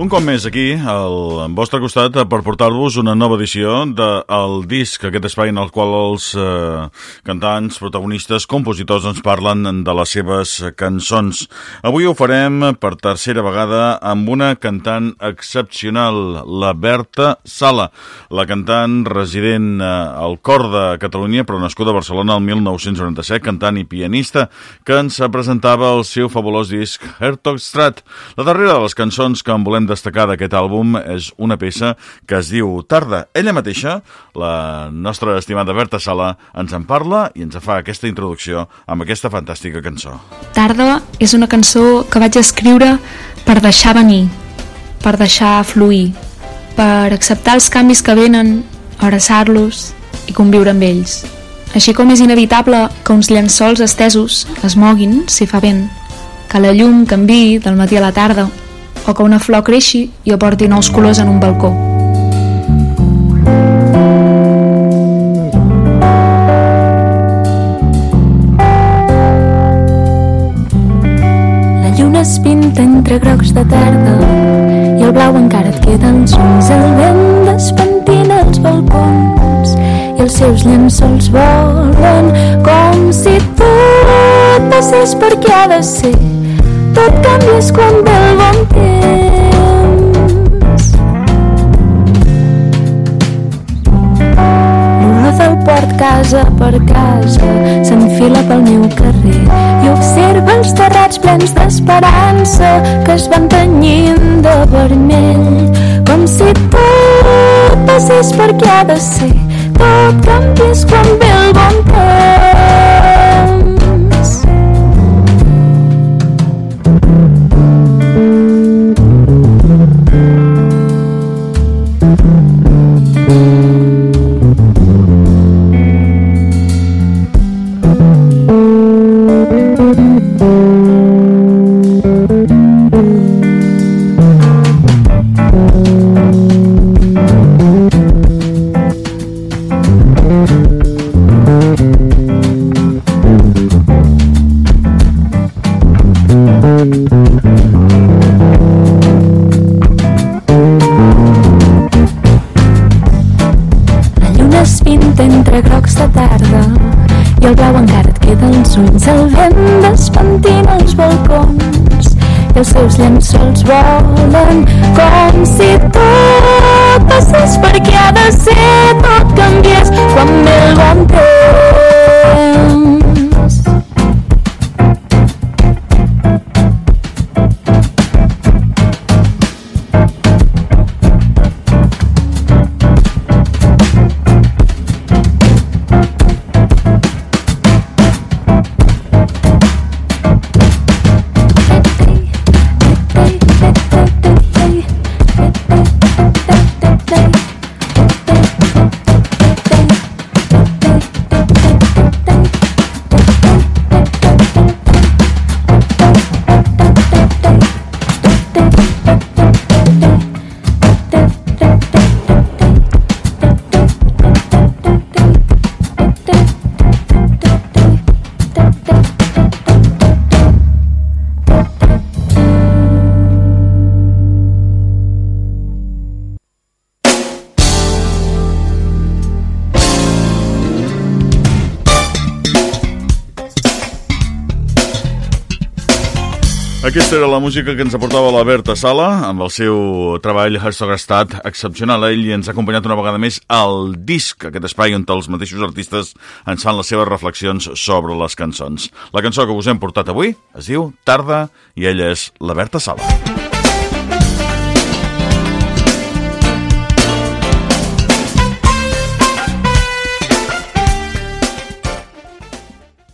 Un cop més aquí, al vostre costat, per portar-vos una nova edició del de, disc, aquest espai en el qual els eh, cantants, protagonistes, compositors ens parlen de les seves cançons. Avui ho farem per tercera vegada amb una cantant excepcional, la Berta Sala, la cantant resident eh, al cor de Catalunya, però nascuda a Barcelona el 1997, cantant i pianista, que ens presentava el seu fabulós disc Hertogstrat. La darrera de les cançons que en volem destacar d'aquest àlbum és una peça que es diu Tarda. Ella mateixa, la nostra estimada Berta Sala, ens en parla i ens fa aquesta introducció amb aquesta fantàstica cançó. Tarda és una cançó que vaig escriure per deixar venir, per deixar fluir, per acceptar els canvis que venen, abraçar-los i conviure amb ells. Així com és inevitable que uns llençols estesos es moguin si fa vent, que la llum canvi del matí a la tarda o que una flor creixi i aporti nous colors en un balcó. La lluna es pinta entre grocs de tarda i el blau encara et queda als ulls. El vent despentina els balcons i els seus llençols volen com si tot passés perquè ha de ser tot canvies quan ve el bon temps. L'olor del port casa per casa s'enfila pel meu carrer i observa els terrats plens d'esperança que es van tenyint de vermell com si tot passés perquè ha de ser tot canvies quan ve el bon temps. Entre grocs de tarda i el blau encara et queda als ulls. El vent despentina els balcons i els seus llençols volen com si tot passés perquè ha de ser tot canvies quan Aquesta era la música que ens aportava la Berta Sala amb el seu treball Herzog Estat excepcional. Ell ens ha acompanyat una vegada més al disc, aquest espai on els mateixos artistes ens fan les seves reflexions sobre les cançons. La cançó que us hem portat avui es diu Tarda i ella és la Berta Sala.